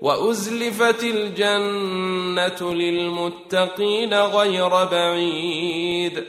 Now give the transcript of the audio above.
وأزلفت الجنة للمتقين غير بعيد.